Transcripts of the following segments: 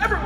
Everyone.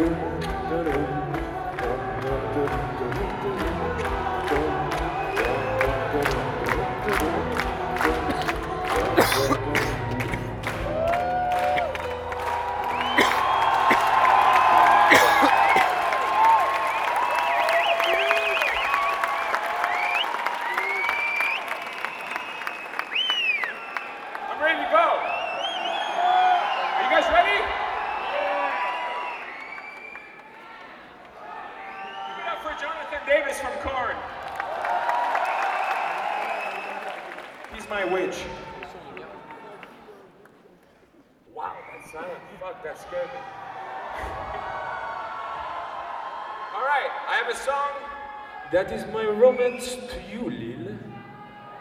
ready to go. Are you guys ready? Jonathan Davis from Korn. He's my witch. Wow, that's silent. Fuck, that scared me. All right, I have a song that is my romance to you, Lil.